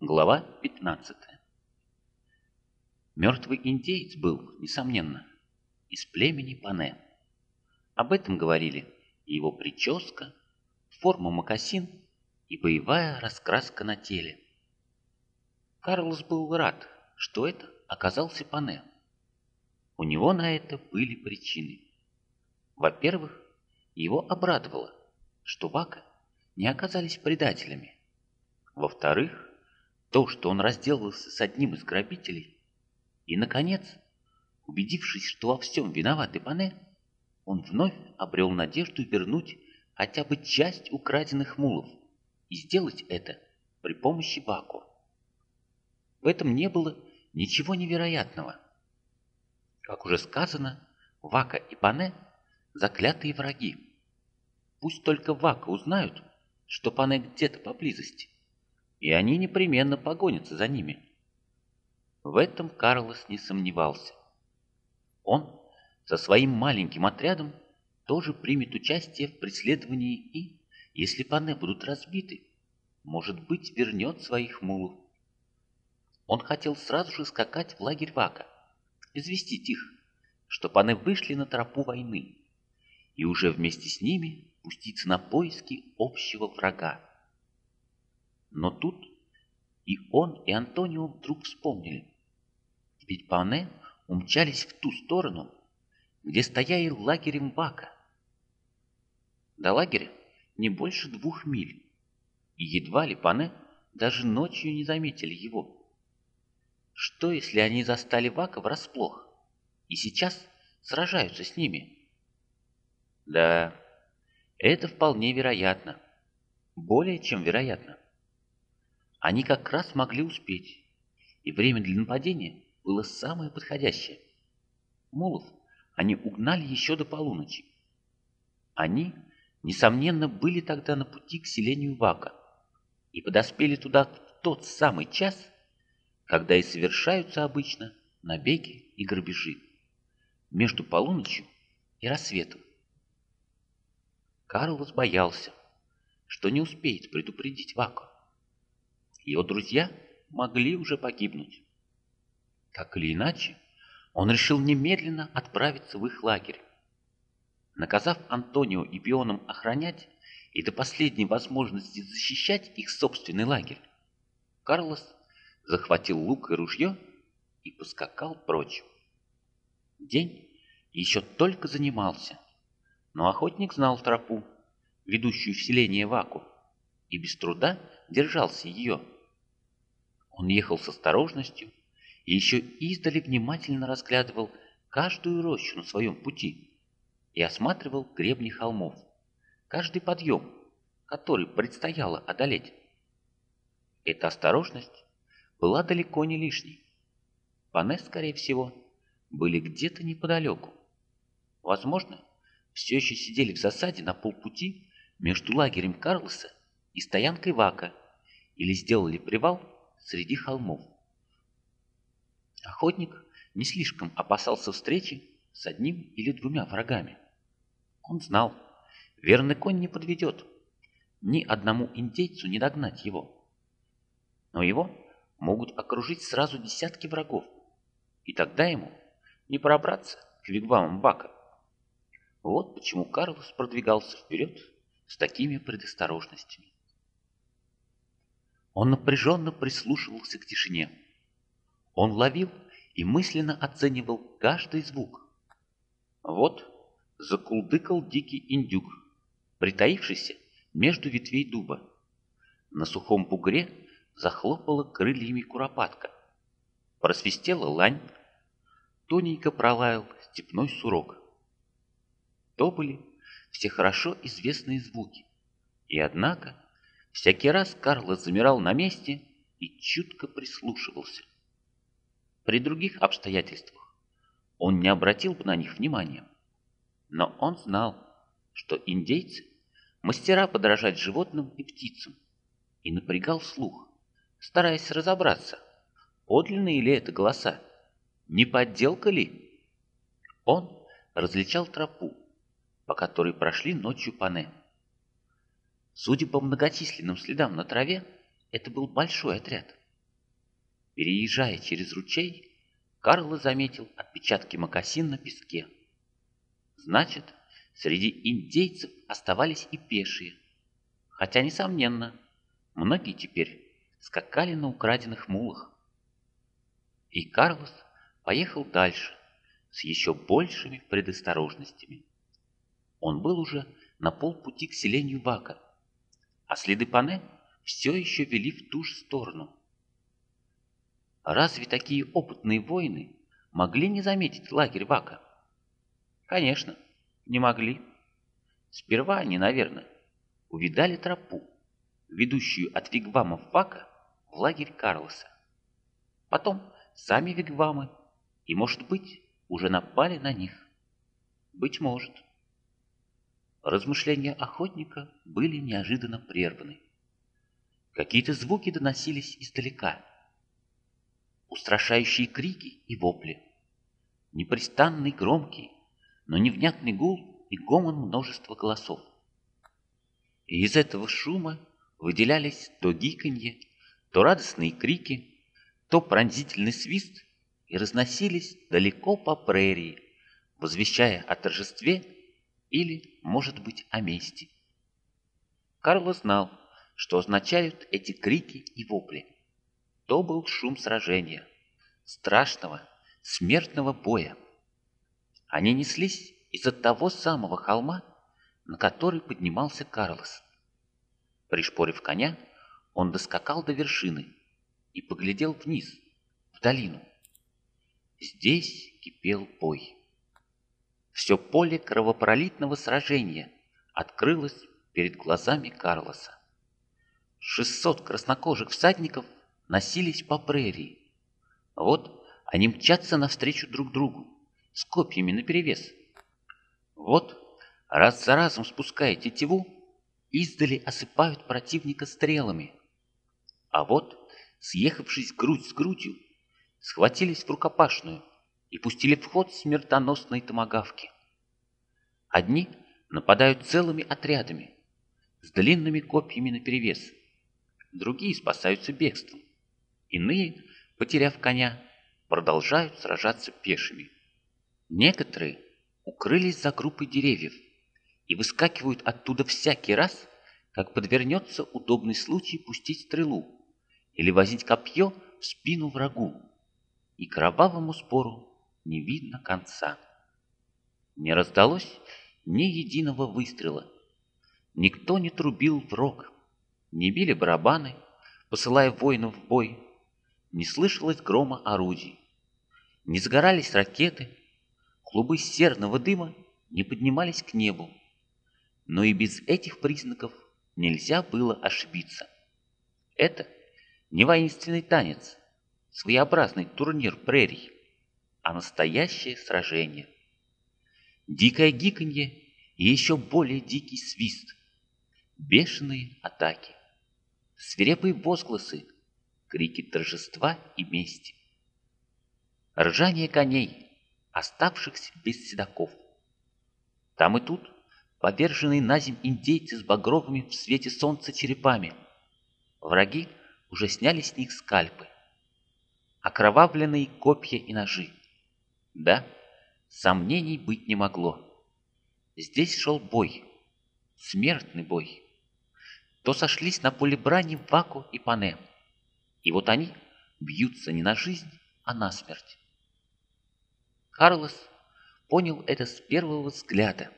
Глава 15 Мертвый индеец был, несомненно, из племени Пане. Об этом говорили и его прическа, форма мокасин и боевая раскраска на теле. Карлос был рад, что это оказался Пане. У него на это были причины. Во-первых, его обрадовало, что Вака не оказались предателями. Во-вторых, то, что он разделался с одним из грабителей, и, наконец, убедившись, что во всем виноват Ипане, он вновь обрел надежду вернуть хотя бы часть украденных мулов и сделать это при помощи Баку. В этом не было ничего невероятного. Как уже сказано, Вака и Пане – заклятые враги. Пусть только Вака узнают, что Пане где-то поблизости, и они непременно погонятся за ними. В этом Карлос не сомневался. Он со своим маленьким отрядом тоже примет участие в преследовании и, если пане будут разбиты, может быть, вернет своих мулов. Он хотел сразу же скакать в лагерь Вака, известить их, что пане вышли на тропу войны, и уже вместе с ними пуститься на поиски общего врага. Но тут и он, и Антонио вдруг вспомнили. Ведь Пане умчались в ту сторону, где стояли лагерем Бака. До лагеря не больше двух миль, и едва ли Пане даже ночью не заметили его. Что, если они застали Вака врасплох и сейчас сражаются с ними? Да, это вполне вероятно. Более чем вероятно. Они как раз могли успеть, и время для нападения было самое подходящее. Мулов они угнали еще до полуночи. Они, несомненно, были тогда на пути к селению Вака и подоспели туда в тот самый час, когда и совершаются обычно набеги и грабежи, между полуночью и рассветом. Карлос боялся, что не успеет предупредить Вака. Его друзья могли уже погибнуть. Так или иначе, он решил немедленно отправиться в их лагерь. Наказав Антонио и Бионом охранять и до последней возможности защищать их собственный лагерь, Карлос захватил лук и ружье и поскакал прочь. День еще только занимался, но охотник знал тропу, ведущую в селение Ваку, и без труда держался ее. Он ехал с осторожностью и еще издали внимательно разглядывал каждую рощу на своем пути и осматривал гребни холмов, каждый подъем, который предстояло одолеть. Эта осторожность была далеко не лишней. Пане, скорее всего, были где-то неподалеку. Возможно, все еще сидели в засаде на полпути между лагерем Карлоса и стоянкой Вака или сделали привал среди холмов. Охотник не слишком опасался встречи с одним или двумя врагами. Он знал, верный конь не подведет, ни одному индейцу не догнать его. Но его могут окружить сразу десятки врагов, и тогда ему не пробраться к вигвамам Бака. Вот почему Карлос продвигался вперед с такими предосторожностями. Он напряженно прислушивался к тишине. Он ловил и мысленно оценивал каждый звук. Вот закулдыкал дикий индюк, притаившийся между ветвей дуба. На сухом бугре захлопала крыльями куропатка. Просвистела лань, тоненько пролаял степной сурок. То были все хорошо известные звуки. И однако Всякий раз Карлос замирал на месте и чутко прислушивался. При других обстоятельствах он не обратил бы на них внимания. Но он знал, что индейцы – мастера подражать животным и птицам, и напрягал слух, стараясь разобраться, подлинные ли это голоса, не подделка ли. Он различал тропу, по которой прошли ночью пане. Судя по многочисленным следам на траве, это был большой отряд. Переезжая через ручей, Карло заметил отпечатки мокасин на песке. Значит, среди индейцев оставались и пешие, хотя, несомненно, многие теперь скакали на украденных мулах. И Карлос поехал дальше с еще большими предосторожностями. Он был уже на полпути к селению Вака, а следы Пане все еще вели в ту же сторону. Разве такие опытные воины могли не заметить лагерь Вака? Конечно, не могли. Сперва они, наверное, увидали тропу, ведущую от вигвамов Вака в лагерь Карлоса. Потом сами вигвамы и, может быть, уже напали на них. Быть может. Размышления охотника были неожиданно прерваны. Какие-то звуки доносились издалека. Устрашающие крики и вопли. Непрестанный громкий, но невнятный гул и гомон множества голосов. И из этого шума выделялись то гиканье, то радостные крики, то пронзительный свист и разносились далеко по прерии, возвещая о торжестве или, может быть, о мести. Карло знал, что означают эти крики и вопли. То был шум сражения, страшного, смертного боя. Они неслись из-за того самого холма, на который поднимался Карлос. Пришпорив коня, он доскакал до вершины и поглядел вниз, в долину. Здесь кипел бой. Все поле кровопролитного сражения открылось перед глазами Карлоса. Шестьсот краснокожих всадников носились по прерии. Вот они мчатся навстречу друг другу, с копьями наперевес. Вот, раз за разом спуская тетиву, издали осыпают противника стрелами. А вот, съехавшись грудь с грудью, схватились в рукопашную и пустили в ход смертоносные томагавки. Одни нападают целыми отрядами, с длинными копьями наперевес, другие спасаются бегством, иные, потеряв коня, продолжают сражаться пешими. Некоторые укрылись за группой деревьев и выскакивают оттуда всякий раз, как подвернется удобный случай пустить стрелу или возить копье в спину врагу и кровавому спору не видно конца. Не раздалось ни единого выстрела. Никто не трубил в рог, не били барабаны, посылая воинов в бой, не слышалось грома орудий, не сгорались ракеты, клубы серного дыма не поднимались к небу. Но и без этих признаков нельзя было ошибиться. Это не воинственный танец, своеобразный турнир прерий, а настоящее сражение. Дикое гиканье и еще более дикий свист, бешеные атаки, свирепые возгласы, крики торжества и мести, ржание коней, оставшихся без седаков. Там и тут поверженные на земь индейцы с багровыми в свете солнца черепами. Враги уже сняли с них скальпы окровавленные копья и ножи. Да, сомнений быть не могло. Здесь шел бой, смертный бой. То сошлись на поле брани Ваку и Пане. И вот они бьются не на жизнь, а на смерть. Карлос понял это с первого взгляда.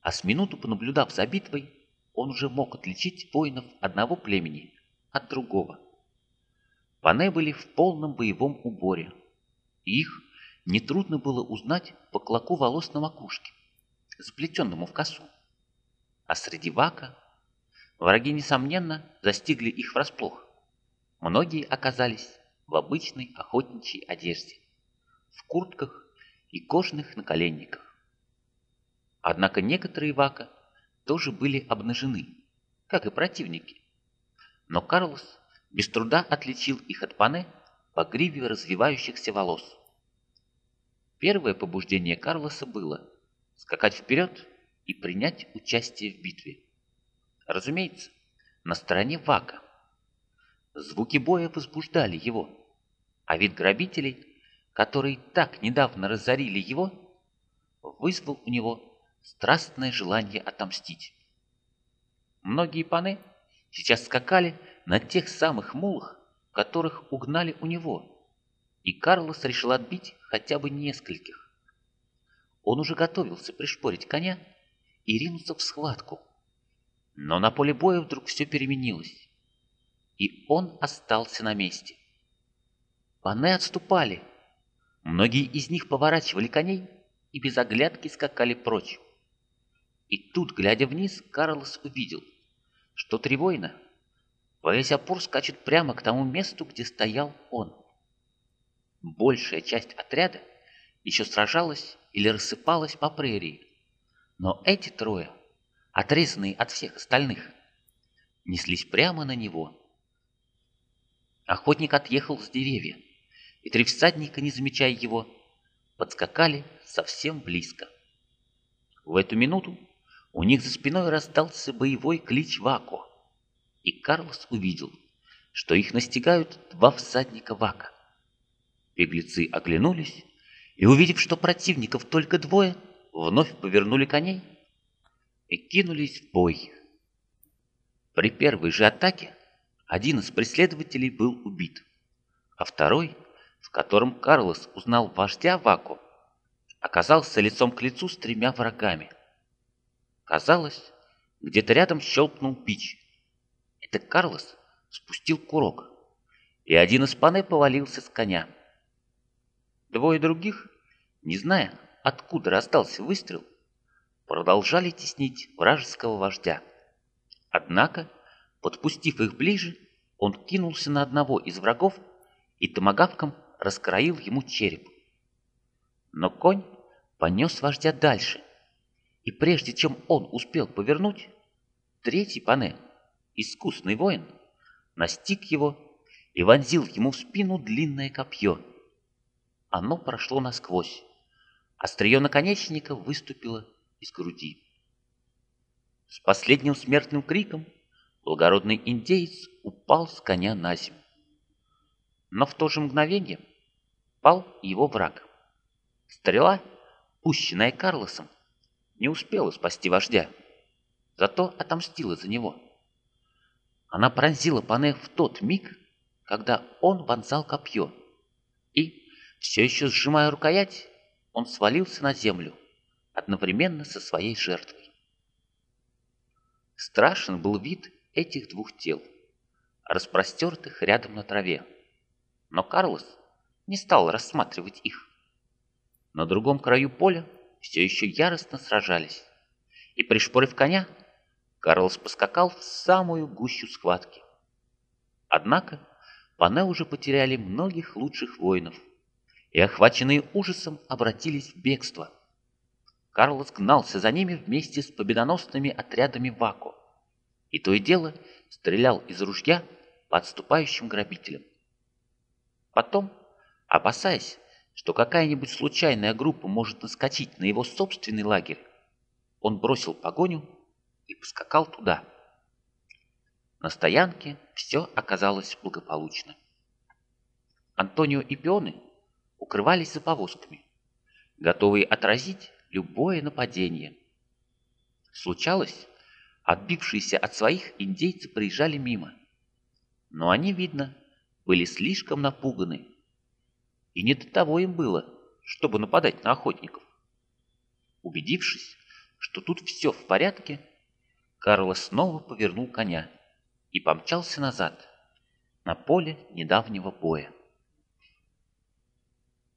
А с минуту понаблюдав за битвой, он уже мог отличить воинов одного племени от другого. Пане были в полном боевом уборе. их нетрудно было узнать по клоку волос на макушке, заплетенному в косу. А среди вака враги, несомненно, застигли их врасплох. Многие оказались в обычной охотничьей одежде, в куртках и кожаных наколенниках. Однако некоторые вака тоже были обнажены, как и противники. Но Карлос без труда отличил их от пане по гриве развивающихся волос. Первое побуждение Карлоса было скакать вперед и принять участие в битве. Разумеется, на стороне Вака. Звуки боя возбуждали его, А вид грабителей, которые так недавно разорили его, вызвал у него страстное желание отомстить. Многие паны сейчас скакали на тех самых мулах, которых угнали у него, и Карлос решил отбить хотя бы нескольких. Он уже готовился пришпорить коня и ринуться в схватку. Но на поле боя вдруг все переменилось, и он остался на месте. Паны отступали. Многие из них поворачивали коней и без оглядки скакали прочь. И тут, глядя вниз, Карлос увидел, что во весь опор скачут прямо к тому месту, где стоял он. Большая часть отряда еще сражалась или рассыпалась по прерии, но эти трое, отрезанные от всех остальных, неслись прямо на него. Охотник отъехал с деревья, и три всадника, не замечая его, подскакали совсем близко. В эту минуту у них за спиной раздался боевой клич Вако, и Карлос увидел, что их настигают два всадника Вака. Беглецы оглянулись и, увидев, что противников только двое, вновь повернули коней и кинулись в бой. При первой же атаке один из преследователей был убит, а второй, в котором Карлос узнал вождя Ваку, оказался лицом к лицу с тремя врагами. Казалось, где-то рядом щелкнул пич. Это Карлос спустил курок, и один из паней повалился с коня. Двое других, не зная, откуда раздался выстрел, продолжали теснить вражеского вождя. Однако, подпустив их ближе, он кинулся на одного из врагов и томагавком раскроил ему череп. Но конь понес вождя дальше, и прежде чем он успел повернуть, третий пане, искусный воин, настиг его и вонзил ему в спину длинное копье – оно прошло насквозь. Острие наконечника выступило из груди. С последним смертным криком благородный индеец упал с коня на землю. Но в то же мгновение пал его враг. Стрела, пущенная Карлосом, не успела спасти вождя, зато отомстила за него. Она пронзила Пане в тот миг, когда он вонзал копье, все еще сжимая рукоять, он свалился на землю, одновременно со своей жертвой. Страшен был вид этих двух тел, распростертых рядом на траве. Но Карлос не стал рассматривать их. На другом краю поля все еще яростно сражались, и, пришпорив коня, Карлос поскакал в самую гущу схватки. Однако Пане уже потеряли многих лучших воинов – и, охваченные ужасом, обратились в бегство. Карлос гнался за ними вместе с победоносными отрядами Вако, и то и дело стрелял из ружья по отступающим грабителям. Потом, опасаясь, что какая-нибудь случайная группа может наскочить на его собственный лагерь, он бросил погоню и поскакал туда. На стоянке все оказалось благополучно. Антонио и Пионы укрывались за повозками, готовые отразить любое нападение. Случалось, отбившиеся от своих индейцы приезжали мимо, но они, видно, были слишком напуганы, и не до того им было, чтобы нападать на охотников. Убедившись, что тут все в порядке, Карло снова повернул коня и помчался назад, на поле недавнего боя.